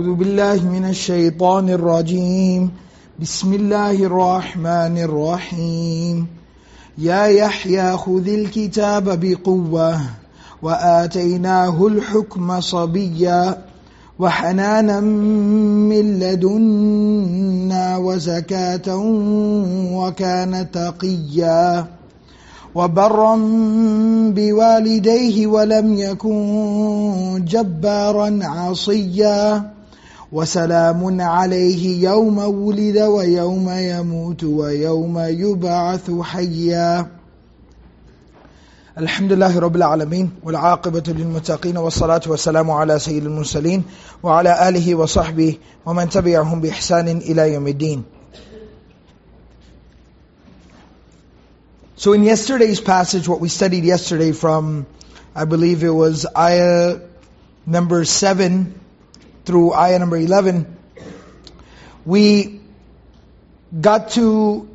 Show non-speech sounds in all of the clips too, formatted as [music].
أعوذ بالله من الشيطان الرجيم. بسم الله الرحمن الرحيم. يا يحيى خذ الكتاب بقوة وآتيناه الحكم صبيا وحنانا من لدنا وزكاة وكان تقيا وبرا بوالديه ولم يكن جبارا عصيا وسلام عليه يوم ولد ويوم يموت ويوم يبعث حيا. الحمد لله رب العالمين والعاقبة للمتقين والصلاة والسلام على سيد المرسلين وعلى آله وصحبه ومن تبعهم بإحسان إلى يوم الدين. So in yesterday's passage, what we studied yesterday from, I believe it was ayah number 7 through ayah number 11, we got to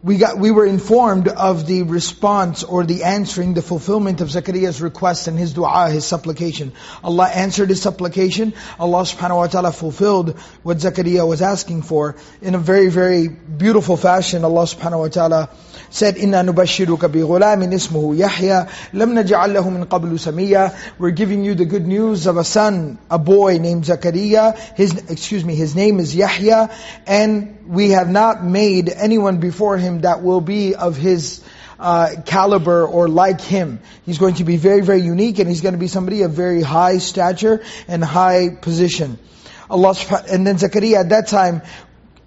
we got we were informed of the response or the answering the fulfillment of Zakariya's request and his dua his supplication. Allah answered his supplication. Allah subhanahu wa ta'ala fulfilled what Zakariya was asking for in a very very beautiful fashion. Allah subhanahu wa ta'ala said inna nubashshiruka bi ghulamin ismuhu Yahya. Lam naj'al lahu min qablu samiyya. We're giving you the good news of a son a boy named Zakariya. His excuse me his name is Yahya. And we have not made anyone before him that will be of his uh, caliber or like him. He's going to be very, very unique and he's going to be somebody of very high stature and high position. Allah and then Zakaria at that time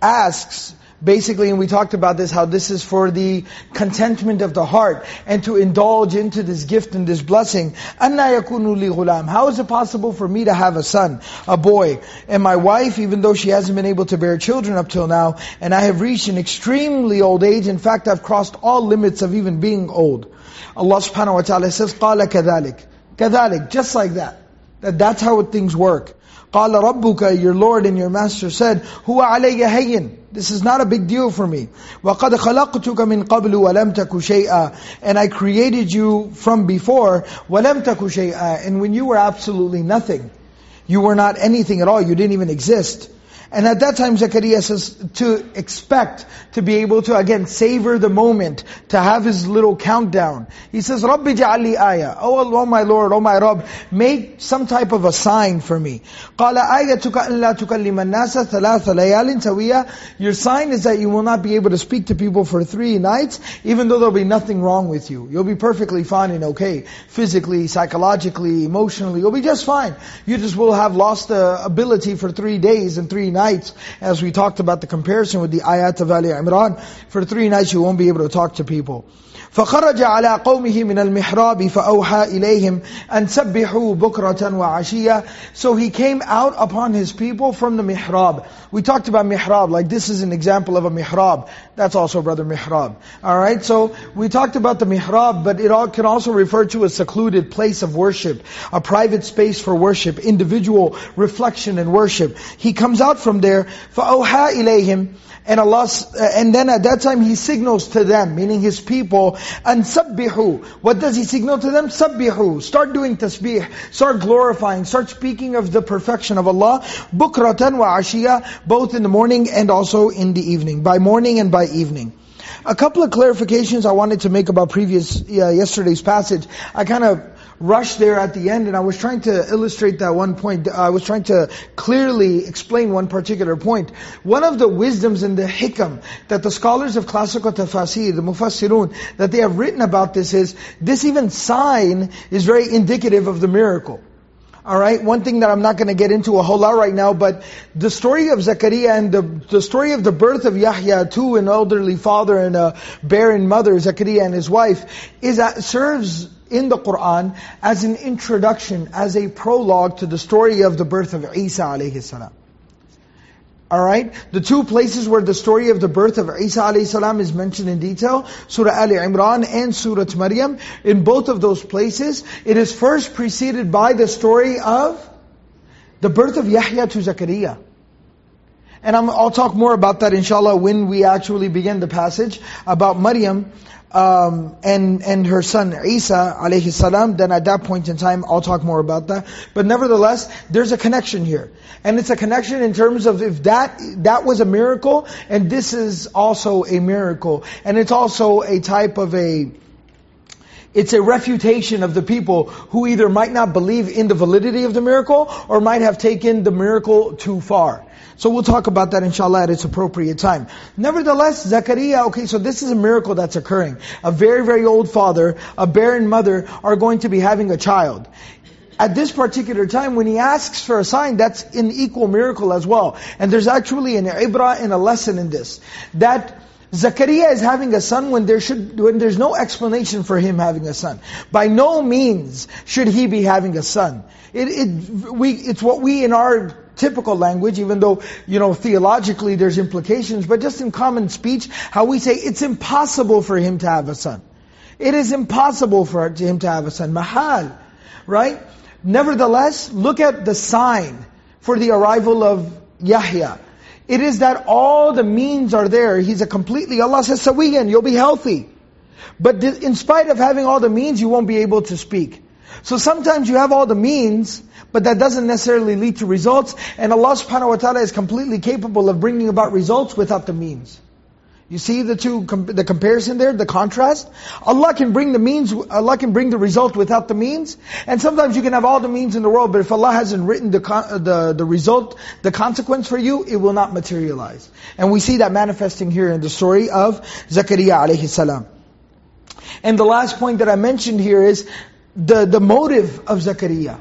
asks, basically, and we talked about this, how this is for the contentment of the heart and to indulge into this gift and this blessing. أَنَّا يَكُونُ لِي غُلَامٍ How is it possible for me to have a son, a boy? And my wife, even though she hasn't been able to bear children up till now, and I have reached an extremely old age, in fact I've crossed all limits of even being old. Allah subhanahu wa ta'ala says, قَالَ كَذَلِكَ كَذَلِكَ Just like that. That that's how things work. قال ربك, your Lord and your Master said, هو علي هين. This is not a big deal for me. وَقَدْ خَلَقْتُكَ مِنْ قَبْلُ وَلَمْ تَكُ شَيْئًا And I created you from before, وَلَمْ تَكُ شَيْئًا And when you were absolutely nothing. You were not anything at all, you didn't even exist. And at that time Zakaria says to expect to be able to again savor the moment, to have his little countdown. He says, Rabbi ja'ali ayah. Oh Allah, oh my Lord, oh my Rabb, make some type of a sign for me. قَالَ آيَتُكَ أَنْ لَا تُكَلِّمَ النَّاسَ ثَلَاثَ لَيَالٍ سَوِيًّا Your sign is that you will not be able to speak to people for three nights, even though there'll be nothing wrong with you. You'll be perfectly fine and okay. Physically, psychologically, emotionally, you'll be just fine. You just will have lost the ability for three days and three nights, as we talked about the comparison with the ayat of Ali Imran. For three nights you won't be able to talk to people. فخرج على قومه من المحراب فأوحى إليهم أن سبحوا بكرة وعشية So he came out upon his people from the mihrab. We talked about mihrab, like this is an example of a mihrab. That's also brother mihrab. Alright, so we talked about the mihrab, but it all can also refer to a secluded place of worship, a private space for worship, individual reflection and worship. He comes out from there, فأوحى إليهم and Allah, and then at that time He signals to them, meaning His people, and sabbihu. What does He signal to them? Sabbihu. Start doing tasbih. Start glorifying. Start speaking of the perfection of Allah. Bukratan wa ashiya, both in the morning and also in the evening. By morning and by evening. A couple of clarifications I wanted to make about previous, uh, yesterday's passage. I kind of rushed there at the end and I was trying to illustrate that one point. I was trying to clearly explain one particular point. One of the wisdoms and the hikam that the scholars of classical tafsir, the mufassirun, that they have written about this is, this even sign is very indicative of the miracle. Alright, one thing that I'm not going to get into a whole lot right now, but the story of Zakaria and the, the story of the birth of Yahya to an elderly father and a barren mother, Zakaria and his wife, is that serves in the Qur'an as an introduction, as a prologue to the story of the birth of Isa alayhi salam. Alright? The two places where the story of the birth of Isa salam is mentioned in detail, Surah Ali Imran and Surah Maryam. In both of those places, it is first preceded by the story of the birth of Yahya to Zakaria. And i will talk more about that inshallah when we actually begin the passage about Maryam um, and and her son Isa alayhi salam. Then at that point in time, I'll talk more about that. But nevertheless, there's a connection here, and it's a connection in terms of if that that was a miracle, and this is also a miracle, and it's also a type of a it's a refutation of the people who either might not believe in the validity of the miracle or might have taken the miracle too far. So we'll talk about that inshallah at its appropriate time. Nevertheless, Zakaria, okay, so this is a miracle that's occurring. A very, very old father, a barren mother are going to be having a child. At this particular time, when he asks for a sign, that's an equal miracle as well. And there's actually an ibrah and a lesson in this. That Zakaria is having a son when there should when there's no explanation for him having a son. By no means should he be having a son. It, it, we, it's what we in our typical language, even though, you know, theologically there's implications, but just in common speech, how we say it's impossible for him to have a son. It is impossible for him to have a son. Mahal. Right? Nevertheless, look at the sign for the arrival of Yahya. It is that all the means are there. He's a completely, Allah says, sawiyan, you'll be healthy. But in spite of having all the means, you won't be able to speak. So sometimes you have all the means, but that doesn't necessarily lead to results. And Allah subhanahu wa ta'ala is completely capable of bringing about results without the means. You see the two, the comparison there, the contrast? Allah can bring the means, Allah can bring the result without the means. And sometimes you can have all the means in the world, but if Allah hasn't written the, the, the result, the consequence for you, it will not materialize. And we see that manifesting here in the story of Zakaria alayhi salam. And the last point that I mentioned here is the, the motive of Zakaria.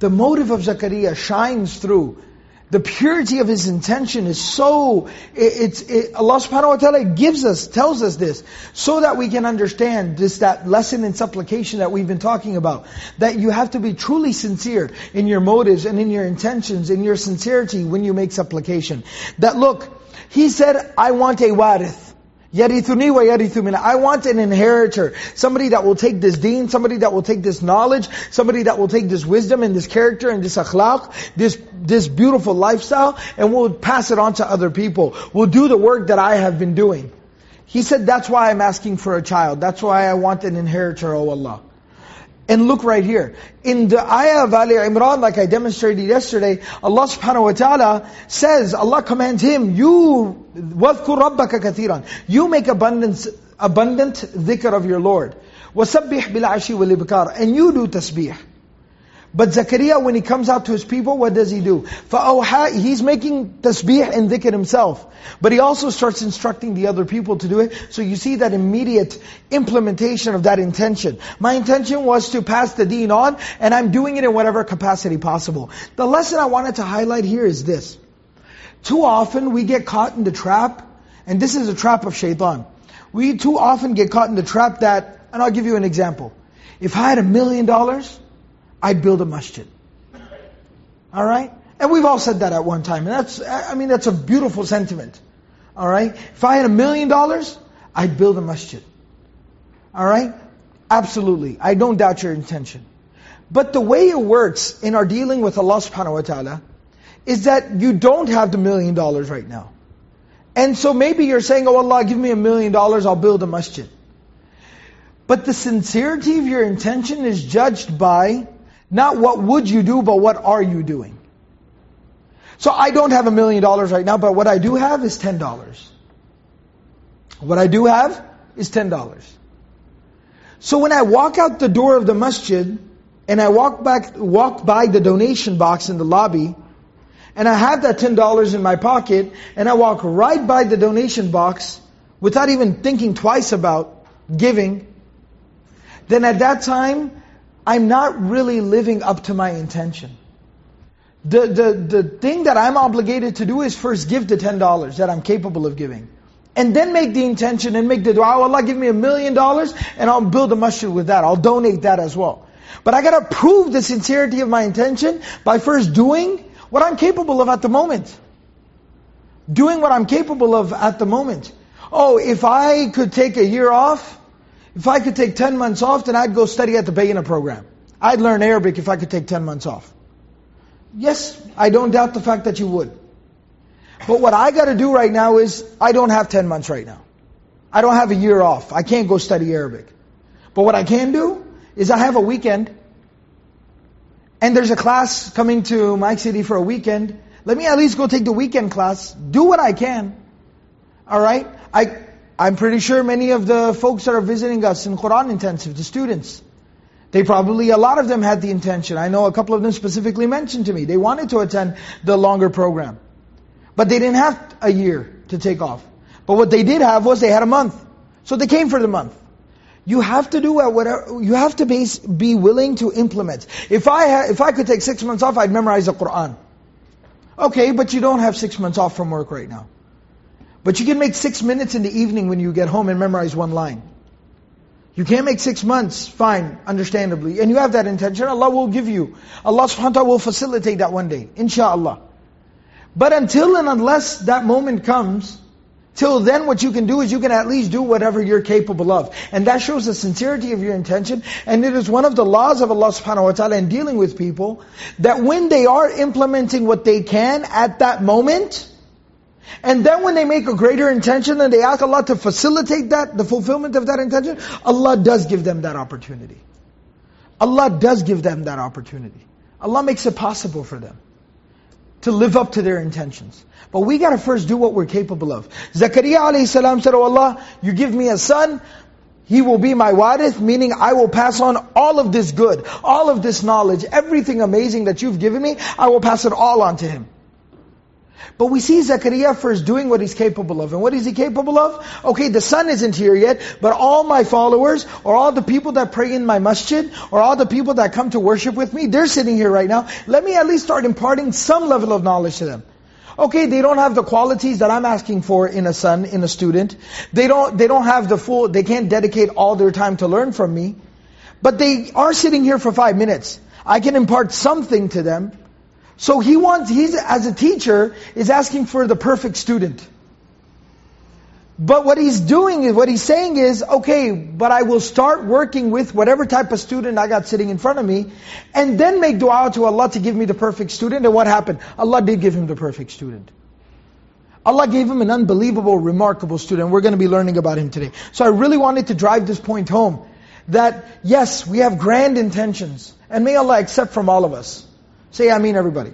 The motive of Zakaria shines through the purity of his intention is so, it, it's, it, Allah subhanahu wa ta'ala gives us, tells us this, so that we can understand this, that lesson in supplication that we've been talking about. That you have to be truly sincere in your motives and in your intentions, in your sincerity when you make supplication. That look, he said, I want a warith. Yarithuni wa yarithu I want an inheritor. Somebody that will take this deen, somebody that will take this knowledge, somebody that will take this wisdom and this character and this akhlaq, this this beautiful lifestyle, and will pass it on to other people. Will do the work that I have been doing. He said, that's why I'm asking for a child. That's why I want an inheritor, O oh Allah. And look right here. In the ayah of Ali Imran, like I demonstrated yesterday, Allah subhanahu wa ta'ala says, Allah commands him, you, وَذْكُرْ رَبَّكَ كَثِيرًا You make abundance, abundant dhikr of your Lord. وَسَبِّحْ بِالْعَشِي وَالْإِبْكَارِ And you do tasbih. But Zakaria, when he comes out to his people, what does he do? فَأَوْحَى He's making tasbih and dhikr himself. But he also starts instructing the other people to do it. So you see that immediate implementation of that intention. My intention was to pass the deen on, and I'm doing it in whatever capacity possible. The lesson I wanted to highlight here is this. Too often we get caught in the trap, and this is a trap of shaitan. We too often get caught in the trap that, and I'll give you an example. If I had a million dollars, I'd build a masjid. All right? And we've all said that at one time. And that's, I mean, that's a beautiful sentiment. All right? If I had a million dollars, I'd build a masjid. All right? Absolutely. I don't doubt your intention. But the way it works in our dealing with Allah subhanahu wa ta'ala is that you don't have the million dollars right now. And so maybe you're saying, oh Allah, give me a million dollars, I'll build a masjid. But the sincerity of your intention is judged by not what would you do, but what are you doing? So I don't have a million dollars right now, but what I do have is ten dollars. What I do have is ten dollars. So when I walk out the door of the masjid, and I walk back, walk by the donation box in the lobby, and I have that ten dollars in my pocket, and I walk right by the donation box, without even thinking twice about giving, then at that time, I'm not really living up to my intention. The, the, the thing that I'm obligated to do is first give the $10 that I'm capable of giving. And then make the intention and make the dua, oh Allah give me a million dollars and I'll build a masjid with that. I'll donate that as well. But I gotta prove the sincerity of my intention by first doing what I'm capable of at the moment. Doing what I'm capable of at the moment. Oh, if I could take a year off, if I could take 10 months off, then I'd go study at the Bayyinah program. I'd learn Arabic if I could take 10 months off. Yes, I don't doubt the fact that you would. But what I got to do right now is, I don't have 10 months right now. I don't have a year off. I can't go study Arabic. But what I can do is I have a weekend, and there's a class coming to Mike City for a weekend. Let me at least go take the weekend class, do what I can. All right? I, I'm pretty sure many of the folks that are visiting us in Quran Intensive, the students, they probably, a lot of them had the intention. I know a couple of them specifically mentioned to me. They wanted to attend the longer program. But they didn't have a year to take off. But what they did have was they had a month. So they came for the month. You have to do whatever, you have to be, be willing to implement. If I, if I could take six months off, I'd memorize the Qur'an. Okay, but you don't have six months off from work right now. But you can make six minutes in the evening when you get home and memorize one line. You can't make six months, fine, understandably. And you have that intention, Allah will give you. Allah subhanahu wa ta'ala will facilitate that one day, inshaAllah. But until and unless that moment comes, till then what you can do is you can at least do whatever you're capable of. And that shows the sincerity of your intention. And it is one of the laws of Allah subhanahu wa ta'ala in dealing with people, that when they are implementing what they can at that moment, and then when they make a greater intention and they ask Allah to facilitate that, the fulfillment of that intention, Allah does give them that opportunity. Allah does give them that opportunity. Allah makes it possible for them to live up to their intentions. But we got to first do what we're capable of. Zakaria alayhi salam said, Oh Allah, you give me a son, he will be my warith, meaning I will pass on all of this good, all of this knowledge, everything amazing that you've given me, I will pass it all on to him. But we see Zakaria first doing what he's capable of. And what is he capable of? Okay, the son isn't here yet, but all my followers, or all the people that pray in my masjid, or all the people that come to worship with me, they're sitting here right now. Let me at least start imparting some level of knowledge to them. Okay, they don't have the qualities that I'm asking for in a son, in a student. They don't, they don't have the full, they can't dedicate all their time to learn from me. But they are sitting here for five minutes. I can impart something to them. So he wants, he's as a teacher, is asking for the perfect student. But what he's doing is, what he's saying is, okay, but I will start working with whatever type of student I got sitting in front of me, and then make dua to Allah to give me the perfect student. And what happened? Allah did give him the perfect student. Allah gave him an unbelievable, remarkable student. We're going to be learning about him today. So I really wanted to drive this point home, that yes, we have grand intentions, and may Allah accept from all of us. Say ameen everybody.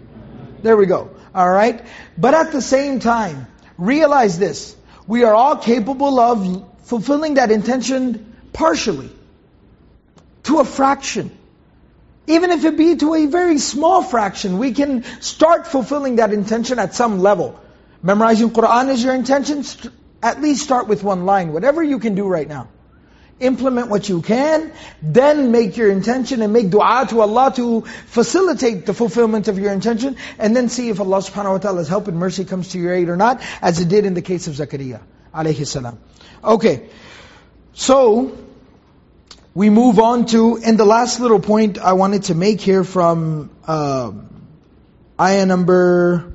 There we go. Alright? But at the same time, realize this. We are all capable of fulfilling that intention partially. To a fraction. Even if it be to a very small fraction, we can start fulfilling that intention at some level. Memorizing Qur'an is your intention? At least start with one line. Whatever you can do right now implement what you can, then make your intention and make dua to Allah to facilitate the fulfillment of your intention, and then see if Allah subhanahu wa ta'ala's help and mercy comes to your aid or not, as it did in the case of Zakaria, alayhi salam. Okay, so, we move on to, and the last little point I wanted to make here from uh, ayah number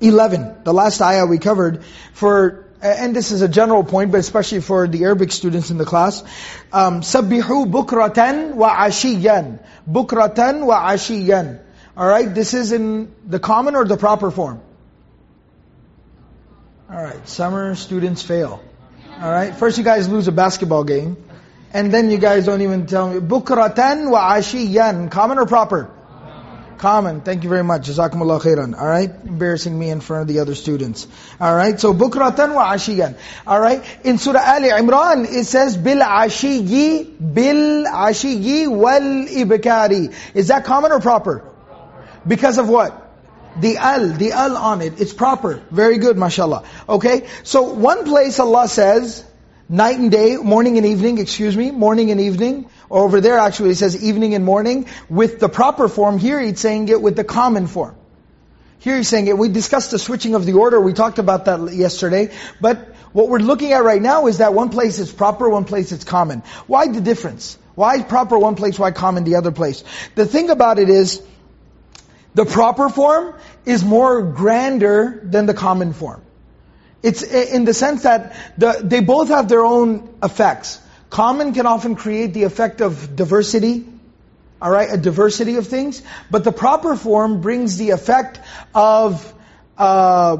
11, the last ayah we covered, for and this is a general point, but especially for the Arabic students in the class, um, سَبِّحُوا بُكْرَةً وَعَشِيًّا بُكْرَةً وَعَشِيًّا Alright, this is in the common or the proper form? Alright, summer students fail. Alright, first you guys lose a basketball game, and then you guys don't even tell me. بُكْرَةً وَعَشِيًّا Common or proper? Common. Thank you very much. Jazakumullah khairan. Alright? Embarrassing me in front of the other students. Alright? So, bukratan wa ashiyan. Alright? In Surah Ali Imran, it says, bil ashiyi, bil ashiyi wal ibkari. Is that common or proper? Because of what? The al, the al on it. It's proper. Very good, mashallah. Okay? So, one place Allah says, night and day, morning and evening, excuse me, morning and evening. Or Over there actually it says evening and morning with the proper form. Here he's saying it with the common form. Here he's saying it. We discussed the switching of the order. We talked about that yesterday. But what we're looking at right now is that one place is proper, one place is common. Why the difference? Why proper one place, why common the other place? The thing about it is The proper form is more grander than the common form. It's in the sense that the, they both have their own effects. Common can often create the effect of diversity, all right, a diversity of things. But the proper form brings the effect of, uh,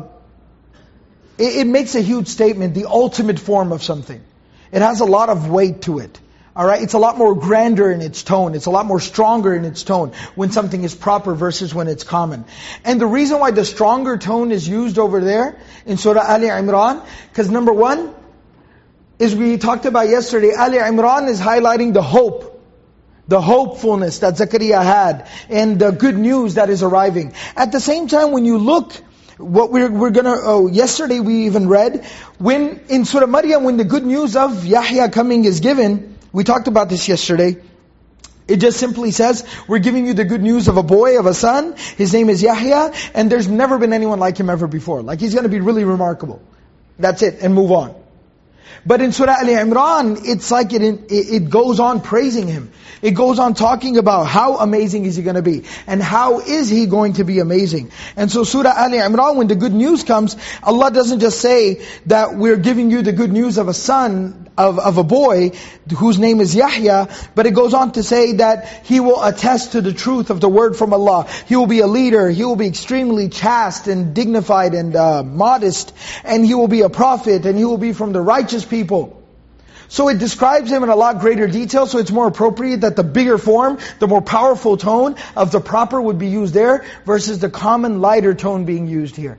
it, it makes a huge statement, the ultimate form of something. It has a lot of weight to it. All right, it's a lot more grander in its tone. It's a lot more stronger in its tone when something is proper versus when it's common. And the reason why the stronger tone is used over there in Surah Ali Imran, because number one, is we talked about yesterday, Ali Imran is highlighting the hope, the hopefulness that Zakaria had, and the good news that is arriving. At the same time, when you look what we're, we're gonna, oh, yesterday we even read, when, in Surah Maryam, when the good news of Yahya coming is given, we talked about this yesterday. It just simply says, we're giving you the good news of a boy, of a son. His name is Yahya, and there's never been anyone like him ever before. Like he's going to be really remarkable. That's it, and move on. But in Surah Al-Imran, it's like it, it, goes on praising him. It goes on talking about how amazing is he going to be, and how is he going to be amazing. And so Surah Al-Imran, when the good news comes, Allah doesn't just say that we're giving you the good news of a son, of, of a boy whose name is Yahya, but it goes on to say that he will attest to the truth of the word from Allah. He will be a leader, he will be extremely chaste and dignified and uh, modest, and he will be a prophet, and he will be from the righteous people. So it describes him in a lot greater detail, so it's more appropriate that the bigger form, the more powerful tone of the proper would be used there, versus the common lighter tone being used here.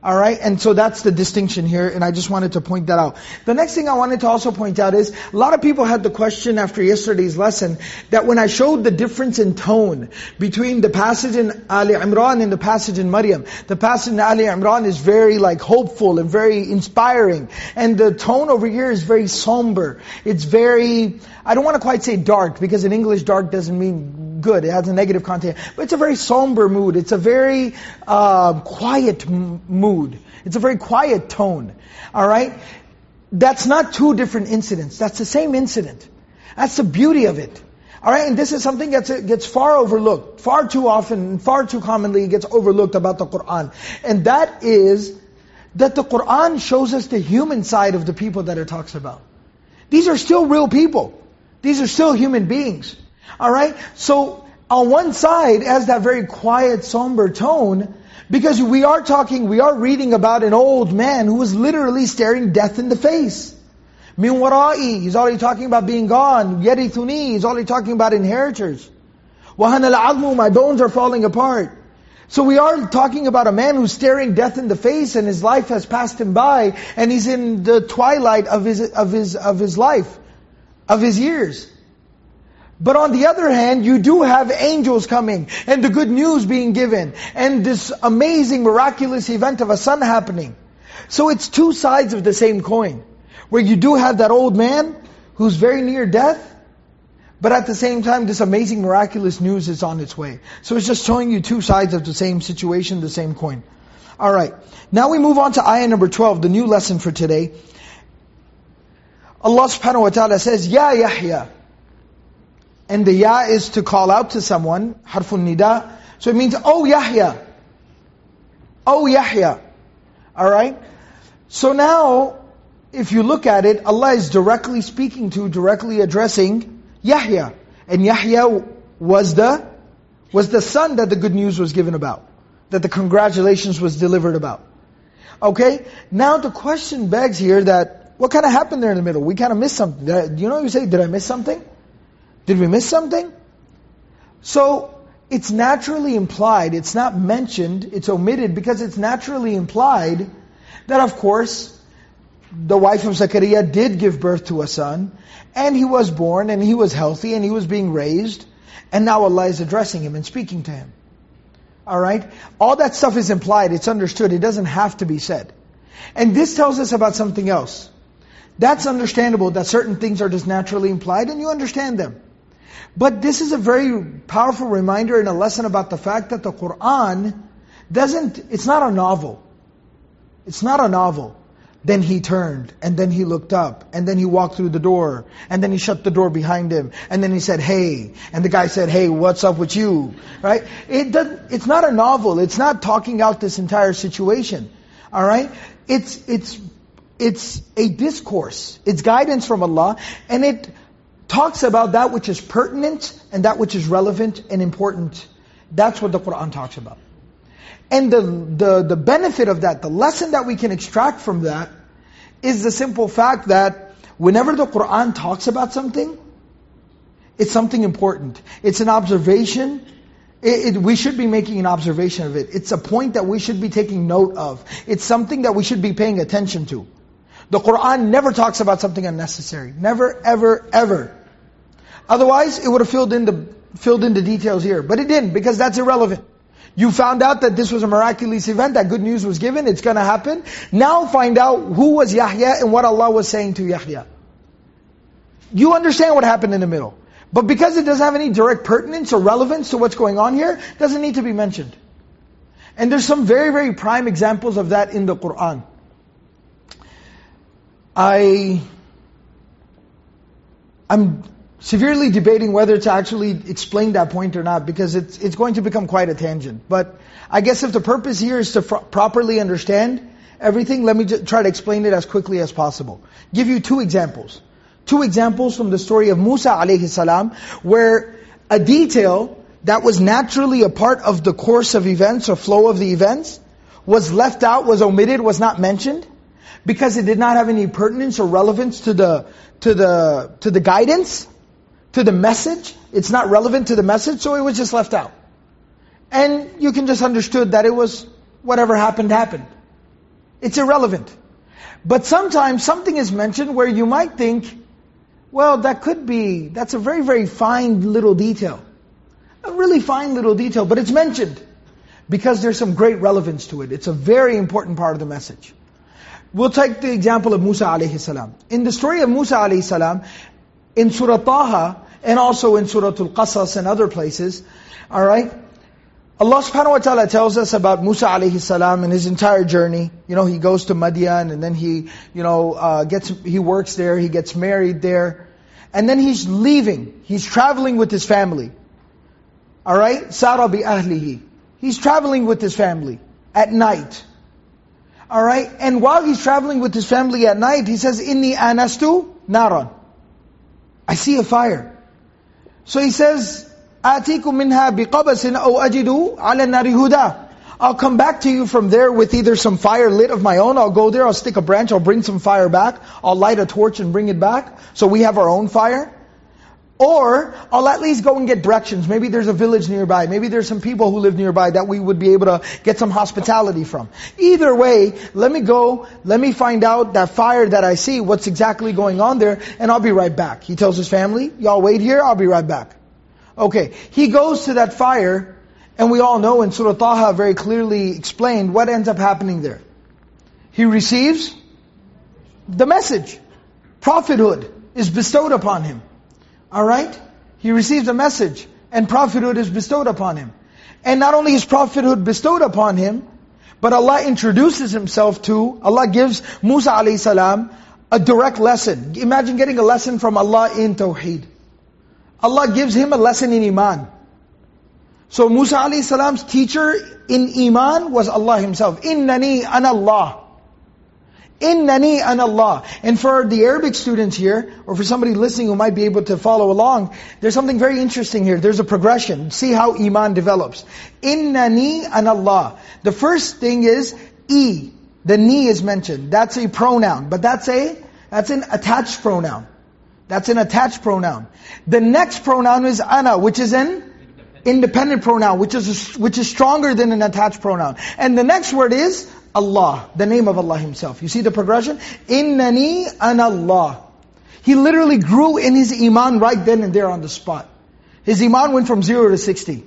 Alright, and so that's the distinction here, and I just wanted to point that out. The next thing I wanted to also point out is, a lot of people had the question after yesterday's lesson, that when I showed the difference in tone between the passage in Ali Imran and the passage in Maryam, the passage in Ali Imran is very like hopeful and very inspiring, and the tone over here is very somber. It's very, I don't want to quite say dark, because in English dark doesn't mean good. It has a negative content. But it's a very somber mood. It's a very uh, quiet mood. It's a very quiet tone. All right? That's not two different incidents. That's the same incident. That's the beauty of it. All right, and this is something that gets, gets far overlooked. Far too often, far too commonly gets overlooked about the Qur'an. And that is that the Qur'an shows us the human side of the people that it talks about. These are still real people. These are still human beings. Alright? So, on one side, has that very quiet, somber tone, because we are talking, we are reading about an old man who was literally staring death in the face. Min wara'i, he's already talking about being gone. Yarithuni, he's already talking about inheritors. Wahana al my bones are falling apart. So we are talking about a man who's staring death in the face and his life has passed him by and he's in the twilight of his, of his, of his life, of his years. But on the other hand, you do have angels coming, and the good news being given, and this amazing miraculous event of a son happening. So it's two sides of the same coin. Where you do have that old man, who's very near death, but at the same time, this amazing miraculous news is on its way. So it's just showing you two sides of the same situation, the same coin. Alright, now we move on to ayah number 12, the new lesson for today. Allah subhanahu wa ta'ala says, Ya Yahya, and the ya is to call out to someone, harfun nida. So it means, oh Yahya. Oh Yahya. Alright? So now, if you look at it, Allah is directly speaking to, directly addressing Yahya. And Yahya was the, was the son that the good news was given about. That the congratulations was delivered about. Okay? Now the question begs here that, what kind of happened there in the middle? We kind of missed something. You know you say, did I miss something? Did we miss something? So, it's naturally implied, it's not mentioned, it's omitted because it's naturally implied that of course, the wife of Zakaria did give birth to a son, and he was born, and he was healthy, and he was being raised, and now Allah is addressing him and speaking to him. Alright? All that stuff is implied, it's understood, it doesn't have to be said. And this tells us about something else. That's understandable that certain things are just naturally implied, and you understand them. But this is a very powerful reminder and a lesson about the fact that the Qur'an doesn't, it's not a novel. It's not a novel. Then he turned, and then he looked up, and then he walked through the door, and then he shut the door behind him, and then he said, hey, and the guy said, hey, what's up with you? Right? It doesn't, it's not a novel, it's not talking out this entire situation. Alright? It's, it's, it's a discourse. It's guidance from Allah, and it talks about that which is pertinent, and that which is relevant and important. That's what the Qur'an talks about. And the, the, the benefit of that, the lesson that we can extract from that, is the simple fact that whenever the Qur'an talks about something, it's something important. It's an observation. It, it, we should be making an observation of it. It's a point that we should be taking note of. It's something that we should be paying attention to. The Qur'an never talks about something unnecessary. Never, ever, ever. Otherwise, it would have filled in the filled in the details here. But it didn't, because that's irrelevant. You found out that this was a miraculous event, that good news was given, it's going to happen. Now find out who was Yahya and what Allah was saying to Yahya. You understand what happened in the middle. But because it doesn't have any direct pertinence or relevance to what's going on here, it doesn't need to be mentioned. And there's some very, very prime examples of that in the Qur'an. I, I'm severely debating whether to actually explain that point or not because it's it's going to become quite a tangent. But I guess if the purpose here is to properly understand everything, let me try to explain it as quickly as possible. Give you two examples. Two examples from the story of Musa alayhi salam where a detail that was naturally a part of the course of events or flow of the events was left out, was omitted, was not mentioned because it did not have any pertinence or relevance to the to the to the guidance to the message. It's not relevant to the message, so it was just left out. And you can just understood that it was whatever happened, happened. It's irrelevant. But sometimes something is mentioned where you might think, well, that could be, that's a very, very fine little detail. A really fine little detail, but it's mentioned. Because there's some great relevance to it. It's a very important part of the message. We'll take the example of Musa alayhi salam. In the story of Musa alayhi salam, in Surah Taha, and also in Surah Al-Qasas and other places, alright? Allah subhanahu wa ta'ala tells us about Musa alayhi salam and his entire journey. You know, he goes to Madian and then he, you know, uh, gets, he works there, he gets married there. And then he's leaving. He's traveling with his family. Alright? Sara bi ahlihi. He's traveling with his family at night. Alright? And while he's traveling with his family at night, he says, Inni anastu naran. I see a fire. So he says, minha biqabasin aw nari huda." I'll come back to you from there with either some fire lit of my own. I'll go there, I'll stick a branch, I'll bring some fire back. I'll light a torch and bring it back. So we have our own fire. Or, I'll at least go and get directions. Maybe there's a village nearby. Maybe there's some people who live nearby that we would be able to get some hospitality from. Either way, let me go, let me find out that fire that I see, what's exactly going on there, and I'll be right back. He tells his family, y'all wait here, I'll be right back. Okay, he goes to that fire, and we all know in Surah Taha very clearly explained what ends up happening there. He receives the message. Prophethood is bestowed upon him. Alright? He receives a message and prophethood is bestowed upon him. And not only is prophethood bestowed upon him, but Allah introduces Himself to, Allah gives Musa alayhi a direct lesson. Imagine getting a lesson from Allah in Tawheed. Allah gives him a lesson in Iman. So Musa alayhi teacher in Iman was Allah Himself. Innani an Allah. Innani an Allah. And for the Arabic students here, or for somebody listening who might be able to follow along, there's something very interesting here. There's a progression. See how Iman develops. Innani an Allah. The first thing is, E. The ni is mentioned. That's a pronoun. But that's a, that's an attached pronoun. That's an attached pronoun. The next pronoun is ana, which is an independent pronoun, which is, which is stronger than an attached pronoun. And the next word is Allah, the name of Allah Himself. You see the progression? Innani an Allah. He literally grew in his iman right then and there on the spot. His iman went from zero to 60.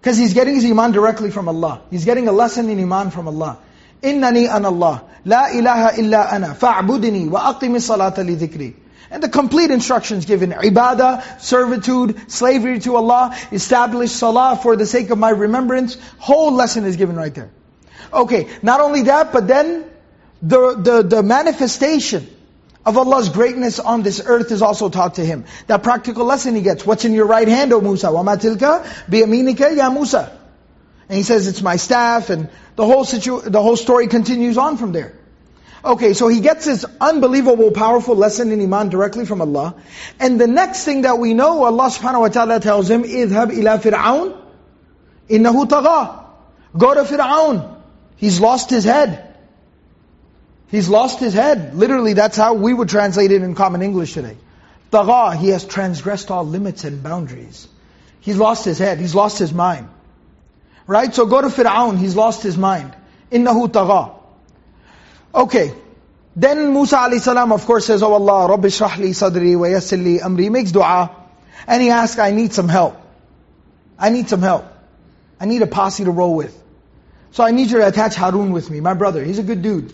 Because he's getting his iman directly from Allah. He's getting a lesson in iman from Allah. Innani an Allah. La ilaha illa ana. Fa'budni wa aqimi salata li dhikri. And the complete instructions given. Ibadah, servitude, slavery to Allah, establish salah for the sake of my remembrance. Whole lesson is given right there. Okay, not only that, but then the, the, the manifestation of Allah's greatness on this earth is also taught to him. That practical lesson he gets. What's in your right hand, O Musa? وَمَا تِلْكَ بِيَمِينِكَ ya Musa. And he says, it's my staff, and the whole situ- the whole story continues on from there. Okay, so he gets this unbelievable, powerful lesson in Iman directly from Allah. And the next thing that we know, Allah subhanahu wa ta'ala tells him, اذهب إلى فرعون إنه طغى. Go to Fir'aun. He's lost his head. He's lost his head. Literally, that's how we would translate it in common English today. Tagha, he has transgressed all limits and boundaries. He's lost his head. He's lost his mind. Right? So go to Fir'aun. He's lost his mind. Innahu tagha. Okay. Then Musa salam of course says, Oh Allah, Rabbi shrah li sadri wa yassir li amri. Makes dua. And he asks, I need some help. I need some help. I need a posse to roll with. So I need you to attach Harun with me, my brother. He's a good dude.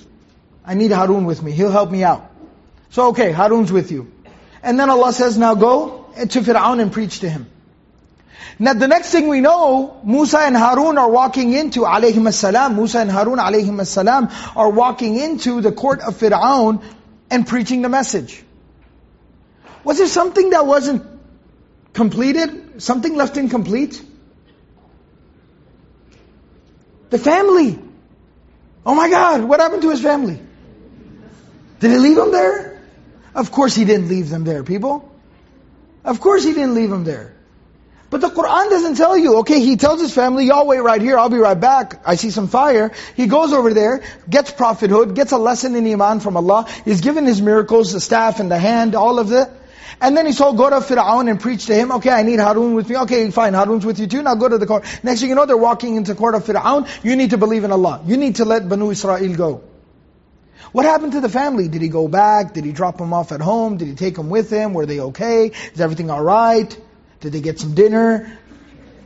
I need Harun with me. He'll help me out. So okay, Harun's with you. And then Allah says, now go to Fir'aun and preach to him. Now the next thing we know, Musa and Harun are walking into, alayhim as-salam, Musa and Harun alayhim as-salam, are walking into the court of Fir'aun and preaching the message. Was there something that wasn't completed? Something left incomplete? The family. Oh my God, what happened to his family? Did he leave them there? Of course he didn't leave them there, people. Of course he didn't leave them there. But the Quran doesn't tell you. Okay, he tells his family, y'all wait right here, I'll be right back. I see some fire. He goes over there, gets prophethood, gets a lesson in Iman from Allah. He's given his miracles, the staff and the hand, all of that. And then he told, go to Fir'aun and preach to him. Okay, I need Harun with me. Okay, fine, Harun's with you too. Now go to the court. Next thing you know, they're walking into court of Fir'aun. You need to believe in Allah. You need to let Banu Israel go. What happened to the family? Did he go back? Did he drop them off at home? Did he take them with him? Were they okay? Is everything alright? Did they get some dinner?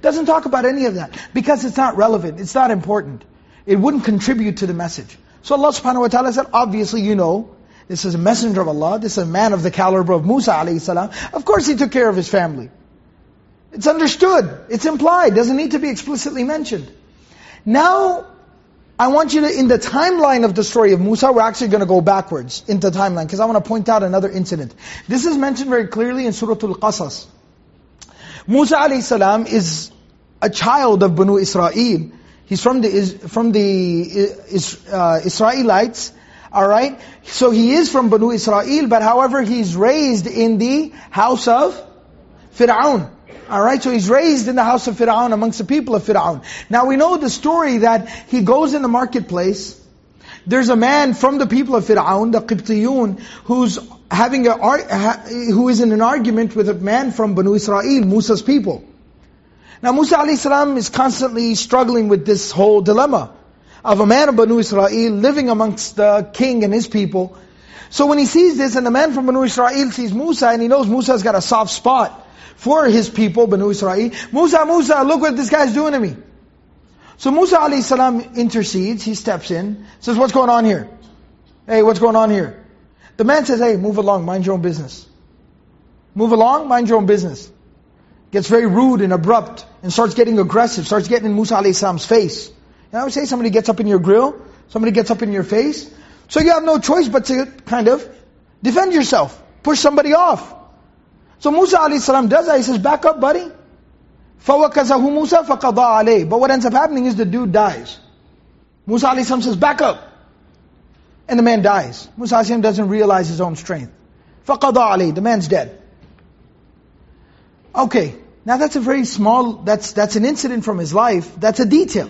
Doesn't talk about any of that. Because it's not relevant. It's not important. It wouldn't contribute to the message. So Allah subhanahu wa ta'ala said, obviously you know, this is a messenger of Allah, this is a man of the caliber of Musa salam. Of course he took care of his family. It's understood. It's implied. Doesn't need to be explicitly mentioned. Now, I want you to, in the timeline of the story of Musa, we're actually going to go backwards into the timeline, because I want to point out another incident. This is mentioned very clearly in Surah Al-Qasas. Musa salam is a child of Banu Israel. He's from the from the uh, Israelites, all right. So he is from Banu Israel, but however, he's raised in the house of Fir'aun. All right, so he's raised in the house of Fir'aun amongst the people of Fir'aun. Now we know the story that he goes in the marketplace. There's a man from the people of Fir'aun, the Qibtiyun, who's having a, who is in an argument with a man from Banu Israel, Musa's people. Now Musa a.s. is constantly struggling with this whole dilemma of a man of Banu Israel living amongst the king and his people. So when he sees this and the man from Banu Israel sees Musa and he knows Musa's got a soft spot for his people, Banu Israel. Musa, Musa, look what this guy's doing to me. So Musa a.s. intercedes, he steps in, says, what's going on here? Hey, what's going on here? The man says, hey, move along, mind your own business. Move along, mind your own business. Gets very rude and abrupt and starts getting aggressive, starts getting in Musa a.s.'s face. You know, I would say somebody gets up in your grill, somebody gets up in your face. So you have no choice but to kind of defend yourself, push somebody off. So Musa a.s. does that, he says, back up buddy. فَوَكَزَهُ مُوسَى فَقَضَى عَلَيْهِ But what ends up happening is the dude dies. Musa a.s. says, back up. And the man dies. Musa a.s. doesn't realize his own strength. فَقَضَى عَلَيْهِ The man's dead. Okay, now that's a very small, that's, that's an incident from his life. That's a detail.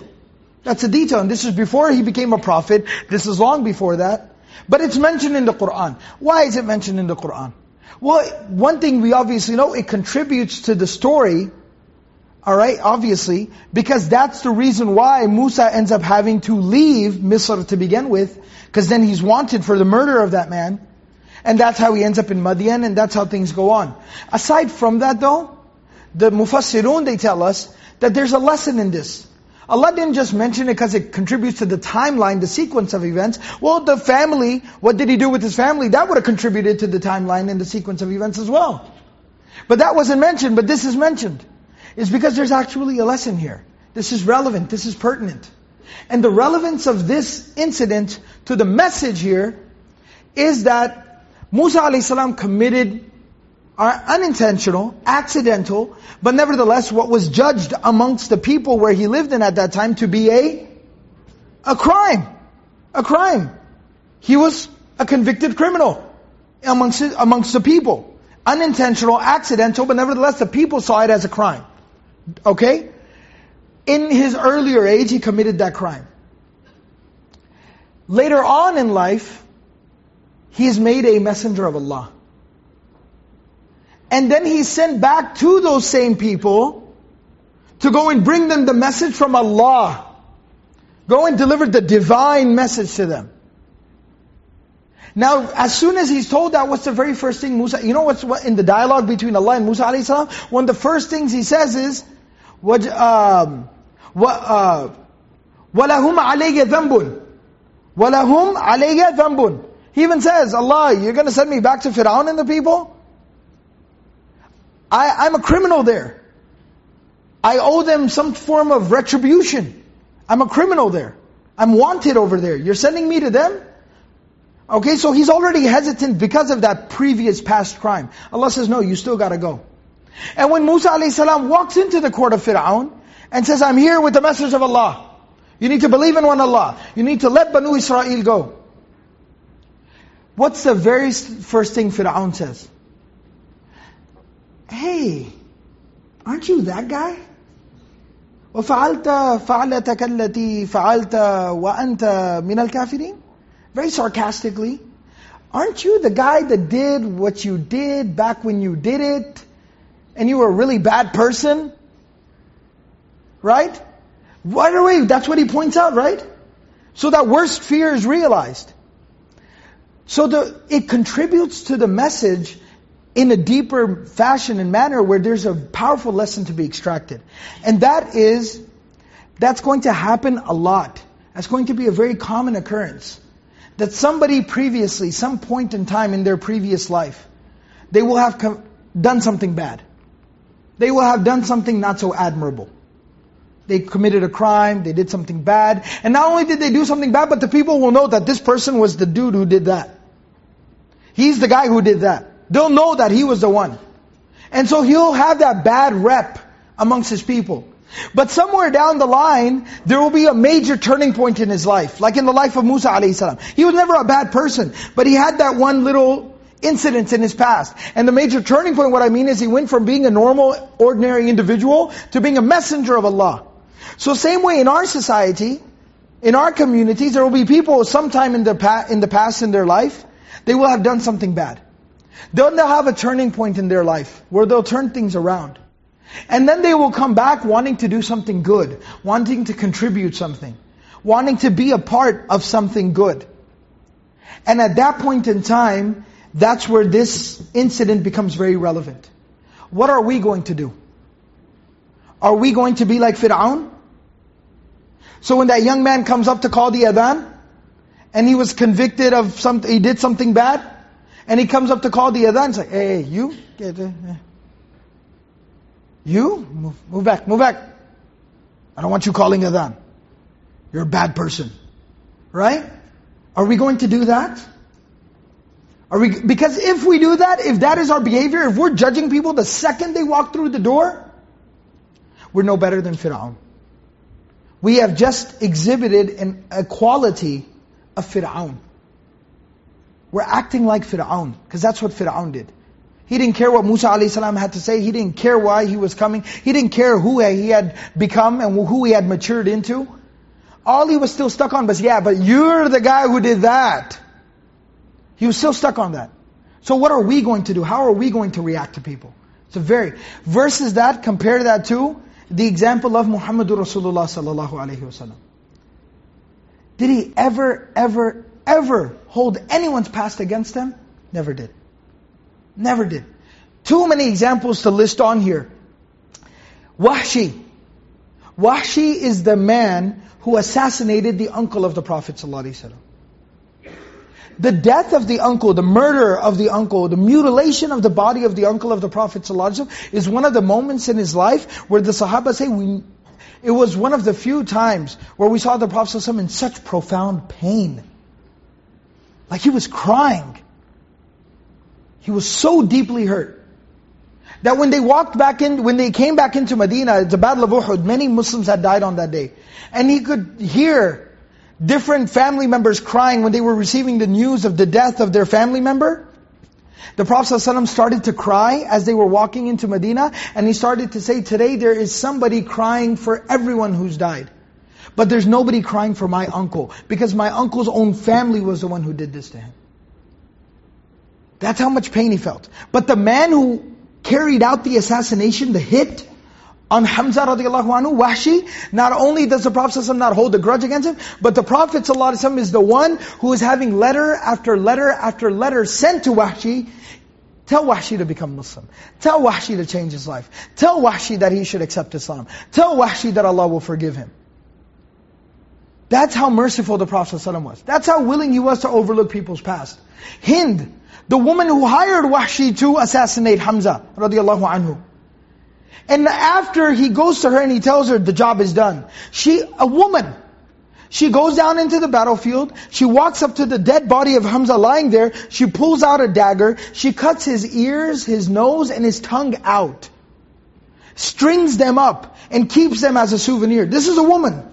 That's a detail. And this is before he became a prophet. This is long before that. But it's mentioned in the Qur'an. Why is it mentioned in the Qur'an? Well, one thing we obviously know, it contributes to the story, alright, obviously, because that's the reason why Musa ends up having to leave Misr to begin with, because then he's wanted for the murder of that man. And that's how he ends up in Madian, and that's how things go on. Aside from that though, the Mufassirun, they tell us that there's a lesson in this. Allah didn't just mention it because it contributes to the timeline, the sequence of events. Well, the family, what did he do with his family? That would have contributed to the timeline and the sequence of events as well. But that wasn't mentioned, but this is mentioned. It's because there's actually a lesson here. This is relevant, this is pertinent. And the relevance of this incident to the message here is that Musa a.s. committed are unintentional, accidental, but nevertheless what was judged amongst the people where he lived in at that time to be a, a crime. A crime. He was a convicted criminal amongst, amongst the people. Unintentional, accidental, but nevertheless the people saw it as a crime. Okay? In his earlier age, he committed that crime. Later on in life, he is made a messenger of Allah. And then he sent back to those same people to go and bring them the message from Allah. Go and deliver the divine message to them. Now, as soon as he's told that, what's the very first thing Musa, you know what's what, in the dialogue between Allah and Musa alayhi salam? One of the first things he says is, what, um, what, uh, وَلَهُمْ عَلَيَّ ذَنْبٌ وَلَهُمْ عَلَيَّ ذَنْبٌ He even says, Allah, you're going to send me back to Fir'aun and the people? I, I'm a criminal there. I owe them some form of retribution. I'm a criminal there. I'm wanted over there. You're sending me to them? Okay, so he's already hesitant because of that previous past crime. Allah says, no, you still gotta go. And when Musa a.s. walks into the court of Fir'aun and says, I'm here with the message of Allah. You need to believe in one Allah. You need to let Banu Israel go. What's the very first thing Fir'aun says? Hey, aren't you that guy? وفعلت فعلتك التي فعلت وأنت من الكافرين? Very sarcastically. Aren't you the guy that did what you did back when you did it? And you were a really bad person? Right? Right away, that's what he points out, right? So that worst fear is realized. So the, it contributes to the message in a deeper fashion and manner where there's a powerful lesson to be extracted. And that is, that's going to happen a lot. That's going to be a very common occurrence. That somebody previously, some point in time in their previous life, they will have done something bad. They will have done something not so admirable. They committed a crime, they did something bad, and not only did they do something bad, but the people will know that this person was the dude who did that. He's the guy who did that. They'll know that he was the one. And so he'll have that bad rep amongst his people. But somewhere down the line, there will be a major turning point in his life. Like in the life of Musa a.s. He was never a bad person, but he had that one little incident in his past. And the major turning point, what I mean is he went from being a normal, ordinary individual to being a messenger of Allah. So same way in our society, in our communities, there will be people sometime in the, in the past in their life, they will have done something bad. Then they'll have a turning point in their life where they'll turn things around. And then they will come back wanting to do something good, wanting to contribute something, wanting to be a part of something good. And at that point in time, that's where this incident becomes very relevant. What are we going to do? Are we going to be like Fir'aun? So when that young man comes up to call the adhan, and he was convicted of something, he did something bad, and he comes up to call the adhan, and like, hey, you, get, uh, you, move, move back, move back. I don't want you calling adhan. You're a bad person. Right? Are we going to do that? Are we, because if we do that, if that is our behavior, if we're judging people the second they walk through the door, we're no better than Fir'aun. We have just exhibited an, a quality of Fir'aun. We're acting like Fir'aun, because that's what Fir'aun did. He didn't care what Musa a.s. had to say. He didn't care why he was coming. He didn't care who he had become and who he had matured into. All he was still stuck on was, yeah, but you're the guy who did that. He was still stuck on that. So what are we going to do? How are we going to react to people? It's a very, versus that, compare that to the example of Muhammadur Rasulullah sallallahu alayhi wasallam. Did he ever, ever, ever hold anyone's past against them? Never did. Never did. Too many examples to list on here. Wahshi. Wahshi is the man who assassinated the uncle of the Prophet ﷺ. The death of the uncle, the murder of the uncle, the mutilation of the body of the uncle of the Prophet ﷺ is one of the moments in his life where the Sahaba say, we, It was one of the few times where we saw the Prophet ﷺ in such profound pain. Like he was crying. He was so deeply hurt. That when they walked back in, when they came back into Medina, the Battle of Uhud, many Muslims had died on that day. And he could hear different family members crying when they were receiving the news of the death of their family member. The Prophet ﷺ started to cry as they were walking into Medina, and he started to say, today there is somebody crying for everyone who's died. But there's nobody crying for my uncle, because my uncle's own family was the one who did this to him. That's how much pain he felt. But the man who carried out the assassination, the hit on Hamza radiallahu anhu, Wahshi, not only does the Prophet ﷺ not hold a grudge against him, but the Prophet ﷺ is the one who is having letter after letter after letter sent to Wahshi, Tell Wahshi to become Muslim. Tell Wahshi to change his life. Tell Wahshi that he should accept Islam. Tell Wahshi that Allah will forgive him. That's how merciful the Prophet ﷺ was. That's how willing he was to overlook people's past. Hind, the woman who hired Wahshi to assassinate Hamza radiallahu anhu. And after he goes to her and he tells her the job is done, she, a woman, she goes down into the battlefield, she walks up to the dead body of Hamza lying there, she pulls out a dagger, she cuts his ears, his nose, and his tongue out. Strings them up and keeps them as a souvenir. This is a woman.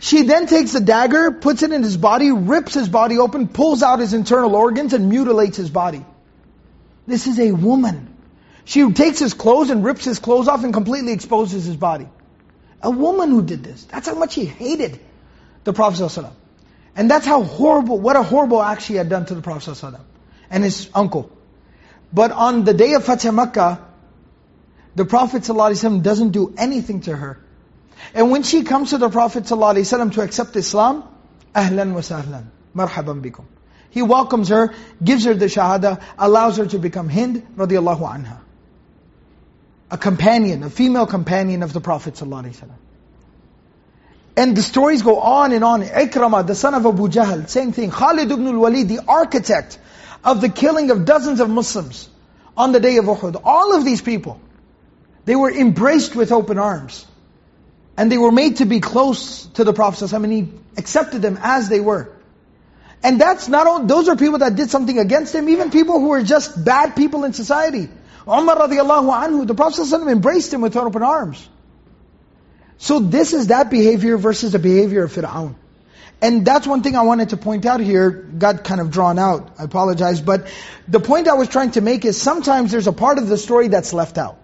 She then takes the dagger, puts it in his body, rips his body open, pulls out his internal organs and mutilates his body. This is a woman. She takes his clothes and rips his clothes off and completely exposes his body. A woman who did this. That's how much he hated the Prophet ﷺ. And that's how horrible, what a horrible act she had done to the Prophet ﷺ and his uncle. But on the day of Fatih Makkah, the Prophet ﷺ doesn't do anything to her. And when she comes to the Prophet ﷺ to accept Islam, wa sahlan, marhaban bikum. He welcomes her, gives her the shahada, allows her to become Hind radiallahu anha. A companion, a female companion of the Prophet ﷺ. And the stories go on and on. Ikramah, the son of Abu Jahl, same thing. Khalid ibn al-Walid, the architect of the killing of dozens of Muslims on the day of Uhud. All of these people, they were embraced with open arms. And they were made to be close to the Prophet ﷺ, and he accepted them as they were. And that's not all, those are people that did something against him, even people who were just bad people in society. Umar radiallahu anhu, the Prophet ﷺ embraced him with open arms. So this is that behavior versus the behavior of Fir'aun. And that's one thing I wanted to point out here, got kind of drawn out, I apologize, but the point I was trying to make is sometimes there's a part of the story that's left out.